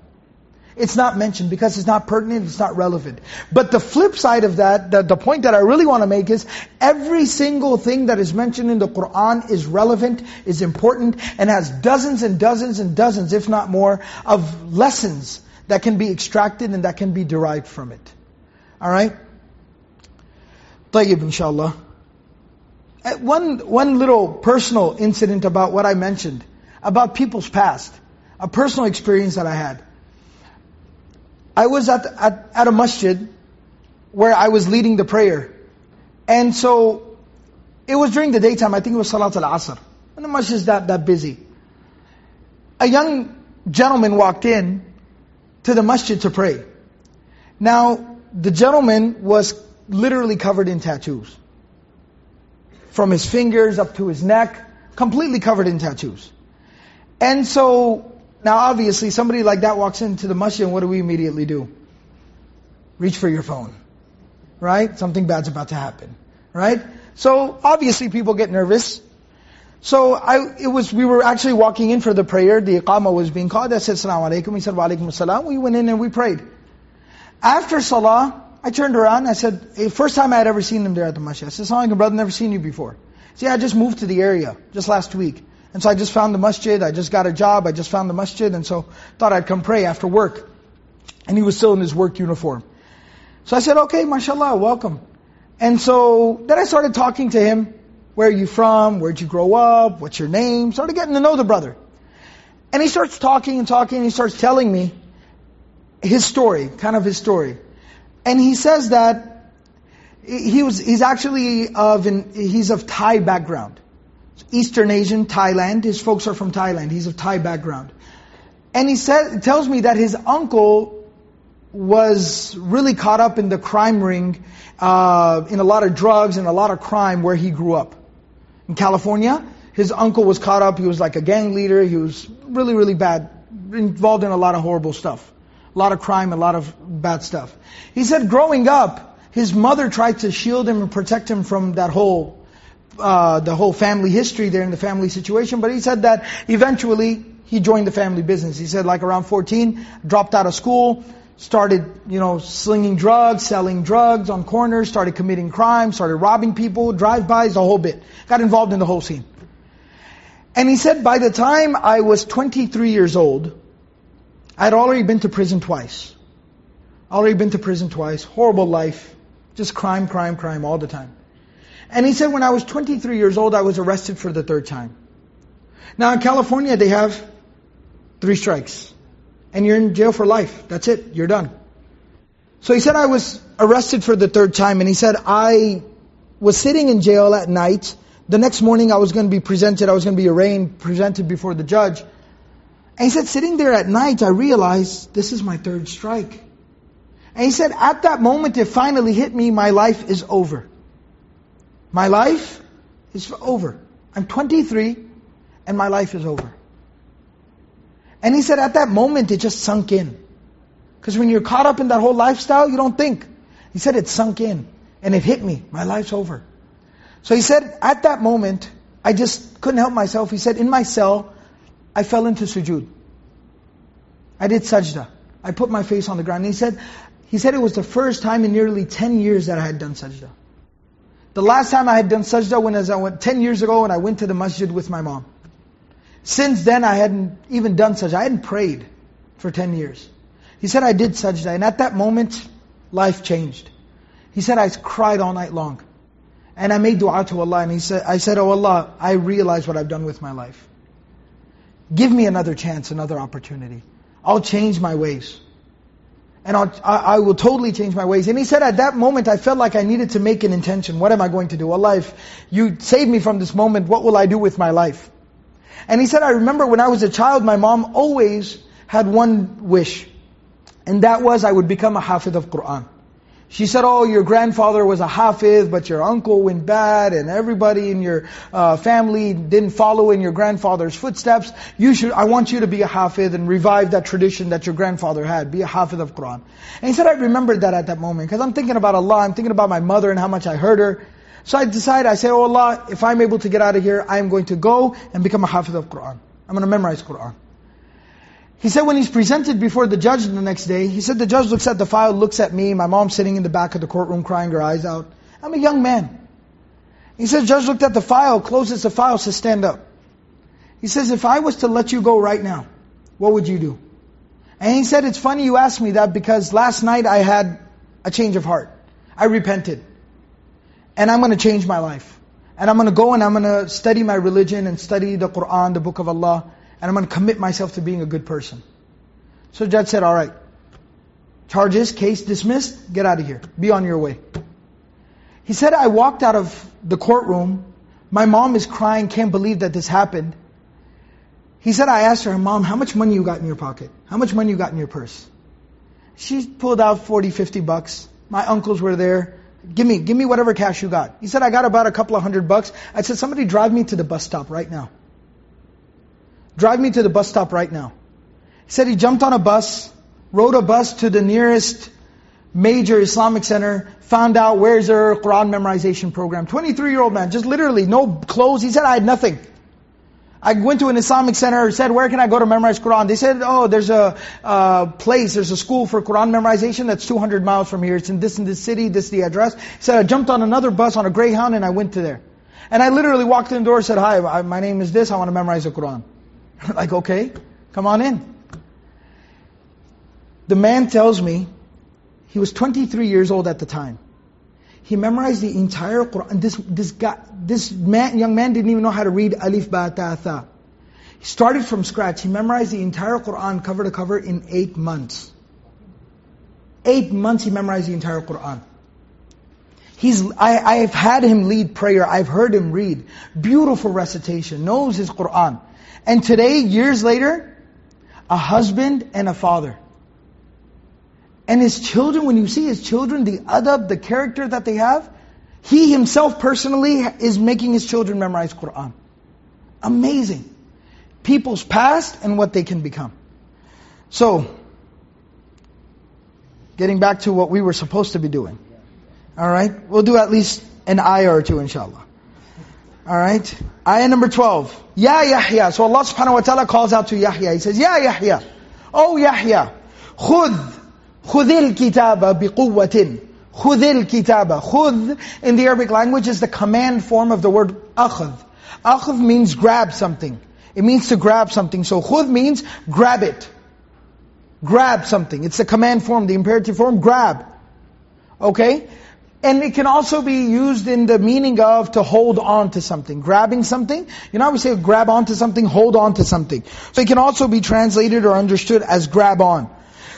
It's not mentioned because it's not pertinent, it's not relevant. But the flip side of that, the, the point that I really want to make is, every single thing that is mentioned in the Qur'an is relevant, is important, and has dozens and dozens and dozens, if not more, of lessons that can be extracted and that can be derived from it. Alright? طيب inshallah. Uh, One, one little personal incident about what I mentioned, about people's past. A personal experience that I had. I was at, at, at a masjid where I was leading the prayer. And so, it was during the daytime, I think it was Salat al-Asr. And the masjid is that, that busy. A young gentleman walked in to the masjid to pray. Now, the gentleman was literally covered in tattoos. From his fingers up to his neck, completely covered in tattoos. And so, now obviously somebody like that walks into the masjid and what do we immediately do? Reach for your phone. Right? Something bad's about to happen. Right? So obviously people get nervous. So I, it was, we were actually walking in for the prayer, the iqamah was being called, I said, Assalamu alaikum, he said, Wa alaikum assalam, we went in and we prayed. After salah, I turned around, I said, hey, first time I had ever seen him there at the masjid. I said, Assalamu alaikum brother, never seen you before. See, I just moved to the area, just last week. And so I just found the masjid, I just got a job, I just found the masjid, and so thought I'd come pray after work. And he was still in his work uniform. So I said, okay, mashallah, welcome. And so then I started talking to him, where are you from, where'd you grow up, what's your name, started getting to know the brother. And he starts talking and talking, and he starts telling me his story, kind of his story. And he says that he was, he's actually of, an, he's of Thai background. Eastern Asian, Thailand. His folks are from Thailand. He's of Thai background. And he says, tells me that his uncle was really caught up in the crime ring, uh, in a lot of drugs and a lot of crime where he grew up. In California, his uncle was caught up. He was like a gang leader. He was really, really bad, involved in a lot of horrible stuff. A lot of crime, a lot of bad stuff. He said growing up, his mother tried to shield him and protect him from that whole, uh, the whole family history there in the family situation. But he said that eventually he joined the family business. He said like around 14, dropped out of school, started, you know, slinging drugs, selling drugs on corners, started committing crimes, started robbing people, drive-bys, the whole bit. Got involved in the whole scene. And he said, by the time I was 23 years old, I'd already been to prison twice. Already been to prison twice. Horrible life. Just crime, crime, crime all the time. And he said when I was 23 years old, I was arrested for the third time. Now in California, they have three strikes. And you're in jail for life. That's it. You're done. So he said I was arrested for the third time. And he said I was sitting in jail at night. The next morning I was going to be presented, I was going to be arraigned, presented before the judge. And he said, sitting there at night, I realized this is my third strike. And he said, at that moment it finally hit me, my life is over. My life is over. I'm 23 and my life is over. And he said, at that moment it just sunk in. Because when you're caught up in that whole lifestyle, you don't think. He said it sunk in and it hit me. My life's over. So he said, at that moment, I just couldn't help myself. He said, in my cell, I fell into sujood. I did sajda. I put my face on the ground. And he said, he said it was the first time in nearly 10 years that I had done sajda. The last time I had done sajda was I went 10 years ago when I went to the masjid with my mom. Since then I hadn't even done sajda. I hadn't prayed for 10 years. He said I did sajda and at that moment life changed. He said I cried all night long. And I made dua to Allah and he said, I said, Oh Allah, I realize what I've done with my life. Give me another chance, another opportunity. I'll change my ways. And I'll, I, will totally change my ways. And he said, at that moment, I felt like I needed to make an intention. What am I going to do? Allah, if you save me from this moment, what will I do with my life? And he said, I remember when I was a child, my mom always had one wish. And that was I would become a hafid of Qur'an. She said, oh, your grandfather was a hafiz, but your uncle went bad, and everybody in your uh, family didn't follow in your grandfather's footsteps. You should, I want you to be a hafiz and revive that tradition that your grandfather had. Be a hafiz of Quran. And he said, I remembered that at that moment, because I'm thinking about Allah, I'm thinking about my mother and how much I hurt her. So I decided, I said, oh Allah, if I'm able to get out of here, I'm going to go and become a hafiz of Quran. I'm going to memorize Quran. He said when he's presented before the judge the next day, he said the judge looks at the file, looks at me, my mom sitting in the back of the courtroom crying her eyes out. I'm a young man. He says, judge looked at the file, closes the file, says stand up. He says, if I was to let you go right now, what would you do? And he said, it's funny you asked me that because last night I had a change of heart. I repented. And I'm going to change my life. And I'm going to go and I'm going to study my religion and study the Qur'an, the book of Allah and I'm going to commit myself to being a good person. So judge said, all right, charges, case dismissed, get out of here. Be on your way. He said, I walked out of the courtroom. My mom is crying, can't believe that this happened. He said, I asked her, Mom, how much money you got in your pocket? How much money you got in your purse? She pulled out 40, 50 bucks. My uncles were there. Give me, give me whatever cash you got. He said, I got about a couple of hundred bucks. I said, somebody drive me to the bus stop right now. Drive me to the bus stop right now. He said he jumped on a bus, rode a bus to the nearest major Islamic center, found out where's their Quran memorization program. 23 year old man, just literally no clothes. He said, I had nothing. I went to an Islamic center, said, where can I go to memorize Quran? They said, oh, there's a uh, place, there's a school for Quran memorization that's 200 miles from here. It's in this and this city, this is the address. He said, I jumped on another bus on a Greyhound and I went to there. And I literally walked in the door and said, hi, my name is this, I want to memorize the Quran. [laughs] like, okay, come on in. The man tells me, he was 23 years old at the time. He memorized the entire Quran. This, this guy, this man, young man didn't even know how to read Alif, Ba, Ta, Tha. He started from scratch. He memorized the entire Quran cover to cover in eight months. Eight months he memorized the entire Quran. He's, I, I've had him lead prayer. I've heard him read. Beautiful recitation. Knows his Quran. And today, years later, a husband and a father. And his children, when you see his children, the adab, the character that they have, he himself personally is making his children memorize Qur'an. Amazing. People's past and what they can become. So, getting back to what we were supposed to be doing. Alright? We'll do at least an ayah or two inshallah. Alright? Ayah number 12. Ya Yahya. So Allah subhanahu wa ta'ala calls out to Yahya. He says, Ya Yahya. Oh Yahya. Khudh. Khudil kitaba biquwwatin. Khudil kitaba. Khudh in the Arabic language is the command form of the word akhadh. Akhadh means grab something. It means to grab something. So khudh means grab it. Grab something. It's the command form, the imperative form, grab. Okay? And it can also be used in the meaning of to hold on to something. Grabbing something. You know we say grab onto something, hold on to something. So it can also be translated or understood as grab on.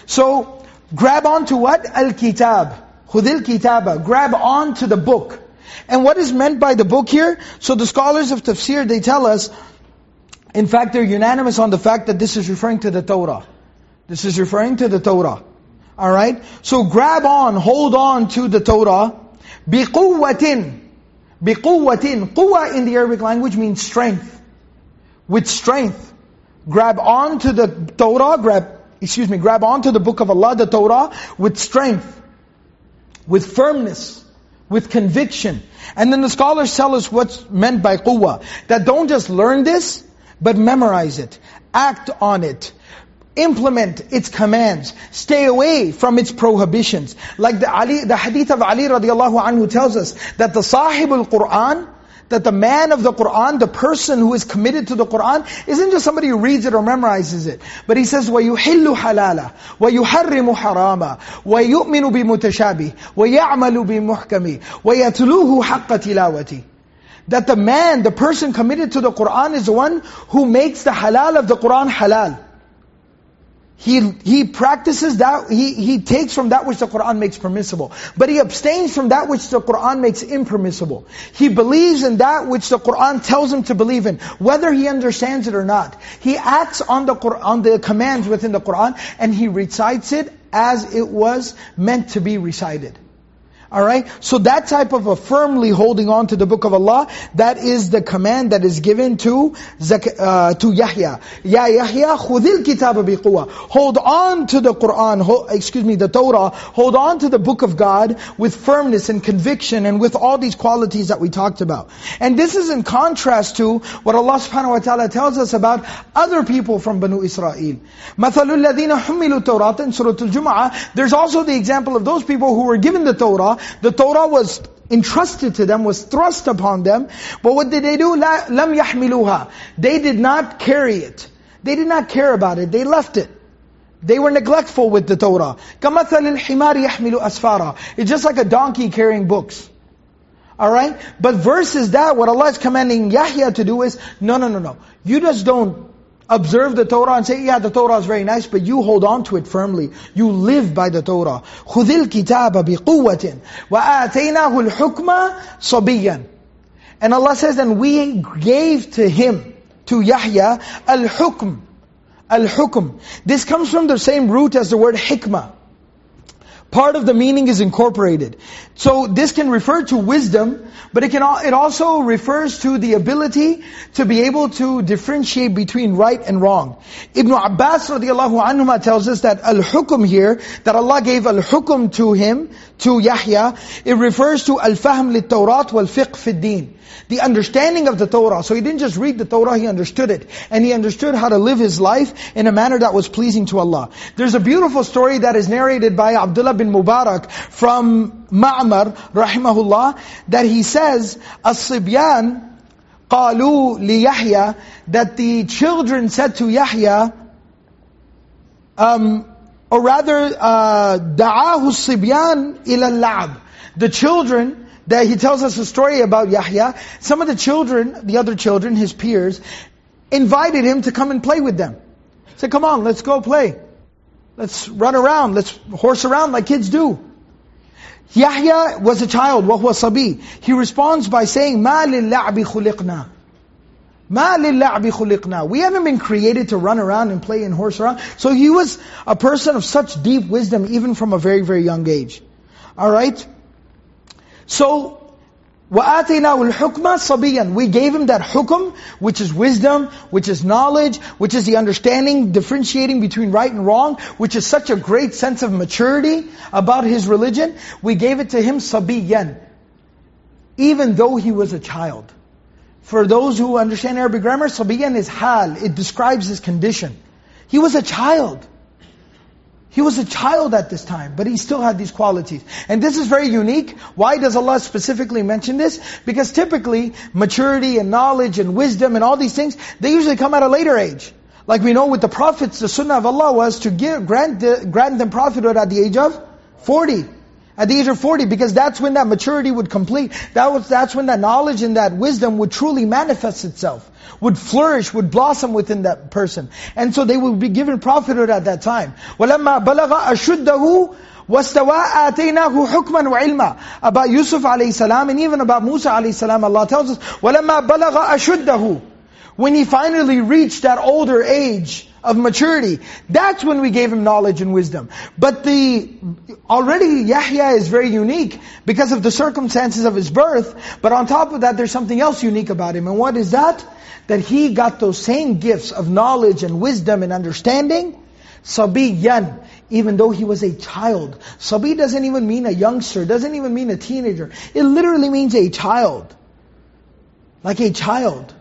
So, grab on to what? Al-kitab. Khudil kitaba. Grab on to the book. And what is meant by the book here? So the scholars of tafsir, they tell us, in fact they're unanimous on the fact that this is referring to the Torah. This is referring to the Torah. Alright? So grab on, hold on to the Torah. بِقُوَّةٍ بِقُوَّةٍ Quwwah in the Arabic language means strength. With strength. Grab on to the Torah, grab, excuse me, grab on to the book of Allah, the Torah, with strength. With firmness. With conviction. And then the scholars tell us what's meant by quwwah. That don't just learn this, but memorize it. Act on it implement its commands, stay away from its prohibitions. Like the Ali, the hadith of Ali radiallahu anhu tells us that the sahib al-Quran, that the man of the Qur'an, the person who is committed to the Qur'an, isn't just somebody who reads it or memorizes it. But he says, وَيُحِلُّ حَلَالًا وَيُحَرِّمُ حَرَامًا وَيُؤْمِنُ بِمُتَشَابِهِ وَيَعْمَلُ بِمُحْكَمِ وَيَتْلُوهُ حَقَّ تِلَاوَتِهِ That the man, the person committed to the Qur'an is the one who makes the halal of the Qur'an halal. He, he practices that, he, he takes from that which the Qur'an makes permissible. But he abstains from that which the Qur'an makes impermissible. He believes in that which the Qur'an tells him to believe in, whether he understands it or not. He acts on the, on the commands within the Qur'an, and he recites it as it was meant to be recited. Alright? So that type of a firmly holding on to the book of Allah, that is the command that is given to uh, to Yahya. Ya Yahya, khudil kitab biquwa. Hold on to the Qur'an, hold, excuse me, the Torah, hold on to the book of God with firmness and conviction and with all these qualities that we talked about. And this is in contrast to what Allah subhanahu wa ta'ala tells us about other people from Banu Israel. مَثَلُ الَّذِينَ حُمِّلُوا التَّوْرَاةَ in Surah Al-Jumu'ah, there's also the example of those people who were given the Torah, the Torah was entrusted to them, was thrust upon them. But what did they do? لَمْ يَحْمِلُوهَا They did not carry it. They did not care about it. They left it. They were neglectful with the Torah. كَمَثَلِ الْحِمَارِ يَحْمِلُ أَسْفَارًا It's just like a donkey carrying books. Alright? But versus that, what Allah is commanding Yahya to do is, no, no, no, no. You just don't observe the Torah and say, yeah, the Torah is very nice, but you hold on to it firmly. You live by the Torah. خُذِ الْكِتَابَ بِقُوَّةٍ وَآتَيْنَاهُ الْحُكْمَ صَبِيًّا And Allah says, and we gave to him, to Yahya, al-hukm. Al-hukm. This comes from the same root as the word hikmah. Part of the meaning is incorporated. So this can refer to wisdom, but it can it also refers to the ability to be able to differentiate between right and wrong. Ibn Abbas radiallahu anhuma tells us that al-hukum here, that Allah gave al-hukum to him, to Yahya, it refers to al-fahm lit-tawrat wal-fiqh fi-din. The understanding of the Torah. So he didn't just read the Torah, he understood it. And he understood how to live his life in a manner that was pleasing to Allah. There's a beautiful story that is narrated by Abdullah bin Mubarak from Ma'mar, rahimahullah, that he says, As-Sibyan قالوا ليحيى that the children said to Yahya, um, or rather, دعاه الصبيان إلى اللعب. The children, that he tells us a story about Yahya, some of the children, the other children, his peers, invited him to come and play with them. Said, come on, let's go play. Let's run around, let's horse around like kids do. Yahya was a child, وَهُوَ صَبِي. He responds by saying, مَا لِلَّعْبِ خُلِقْنَا مَا لِلَّعْبِ خُلِقْنَا We haven't been created to run around and play and horse around. So he was a person of such deep wisdom even from a very, very young age. Alright? So, وَآتَيْنَاهُ الْحُكْمَ صَبِيًّا We gave him that hukum, which is wisdom, which is knowledge, which is the understanding, differentiating between right and wrong, which is such a great sense of maturity about his religion. We gave it to him sabiyan, even though he was a child. For those who understand Arabic grammar, sabiyan is hal. It describes his condition. He was a child. He was a child at this time, but he still had these qualities. And this is very unique. Why does Allah specifically mention this? Because typically, maturity and knowledge and wisdom and all these things, they usually come at a later age. Like we know with the prophets, the sunnah of Allah was to give, grant, the, grant them prophethood at the age of 40 at the age of 40 because that's when that maturity would complete. That was, that's when that knowledge and that wisdom would truly manifest itself, would flourish, would blossom within that person. And so they would be given prophethood at that time. وَلَمَّا بَلَغَ أَشُدَّهُ وَاسْتَوَىٰ آتَيْنَاهُ حُكْمًا وَعِلْمًا About Yusuf alayhi salam and even about Musa alayhi salam, Allah tells us, وَلَمَّا بَلَغَ أَشُدَّهُ when he finally reached that older age, of maturity. That's when we gave him knowledge and wisdom. But the already Yahya is very unique because of the circumstances of his birth. But on top of that, there's something else unique about him. And what is that? That he got those same gifts of knowledge and wisdom and understanding. Sabi Sabiyan, even though he was a child. Sabi doesn't even mean a youngster, doesn't even mean a teenager. It literally means a child. Like a child.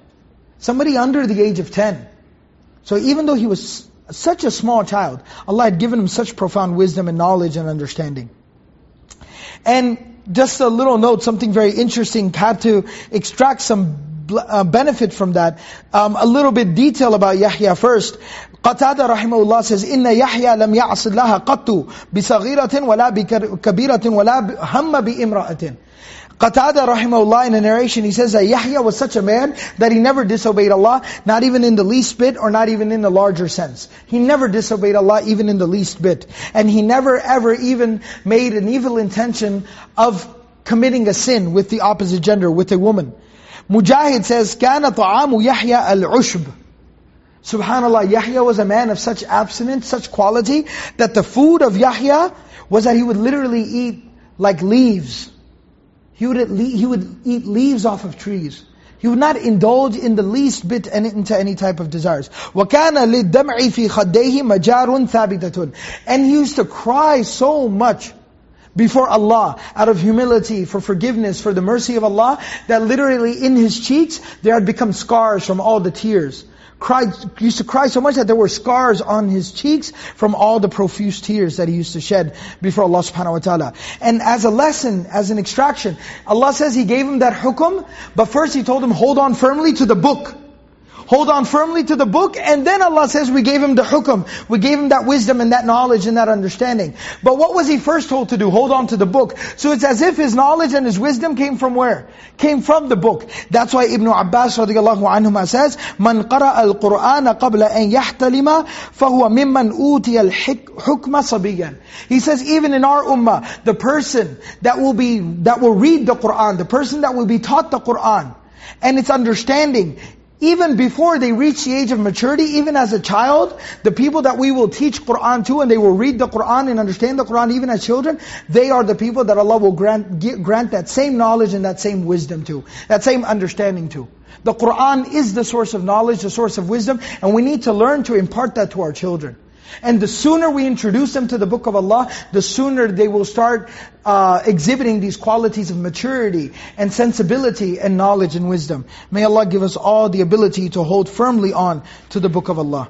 Somebody under the age of 10. So even though he was such a small child, Allah had given him such profound wisdom and knowledge and understanding. And just a little note, something very interesting, had to extract some uh, benefit from that. Um, a little bit detail about Yahya first. Qatada rahimahullah says, إِنَّ يَحْيَى لَمْ يَعْصِ اللَّهَ قَطُّ بِصَغِيرَةٍ وَلَا بِكَبِيرَةٍ وَلَا هَمَّ بِإِمْرَأَةٍ Qatada rahimahullah in a narration, he says that Yahya was such a man that he never disobeyed Allah, not even in the least bit or not even in the larger sense. He never disobeyed Allah even in the least bit. And he never ever even made an evil intention of committing a sin with the opposite gender, with a woman. Mujahid says, كَانَ طَعَامُ يَحْيَا الْعُشْبِ Subhanallah, Yahya was a man of such abstinence, such quality, that the food of Yahya was that he would literally eat like leaves. He would, he would eat leaves off of trees. He would not indulge in the least bit into any type of desires. وَكَانَ لِلدَّمْعِ فِي خَدَّيْهِ مَجَارٌ ثَابِتَةٌ And he used to cry so much before Allah, out of humility, for forgiveness, for the mercy of Allah, that literally in his cheeks, there had become scars from all the tears cried, used to cry so much that there were scars on his cheeks from all the profuse tears that he used to shed before Allah subhanahu wa ta'ala. And as a lesson, as an extraction, Allah says He gave him that hukum, but first He told him, hold on firmly to the book. Hold on firmly to the book, and then Allah says we gave him the hukum. We gave him that wisdom and that knowledge and that understanding. But what was he first told to do? Hold on to the book. So it's as if his knowledge and his wisdom came from where? Came from the book. That's why Ibn Abbas radiallahu anhuma says, من قرأ القرآن قبل أن يحتلم فهو ممن أوتي الحكم صبيا. He says even in our ummah, the person that will be, that will read the Qur'an, the person that will be taught the Qur'an, and its understanding even before they reach the age of maturity, even as a child, the people that we will teach Qur'an to and they will read the Qur'an and understand the Qur'an even as children, they are the people that Allah will grant, grant that same knowledge and that same wisdom to, that same understanding to. The Qur'an is the source of knowledge, the source of wisdom, and we need to learn to impart that to our children. And the sooner we introduce them to the Book of Allah, the sooner they will start uh, exhibiting these qualities of maturity and sensibility and knowledge and wisdom. May Allah give us all the ability to hold firmly on to the Book of Allah.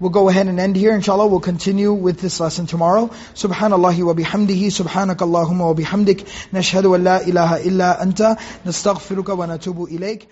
We'll go ahead and end here. Inshallah, we'll continue with this lesson tomorrow. Subhanallah wa bihamdihi, subhanakallahumma wa bihamdik, nashhadu an la ilaha illa anta, nastaghfiruka wa natubu ilayk.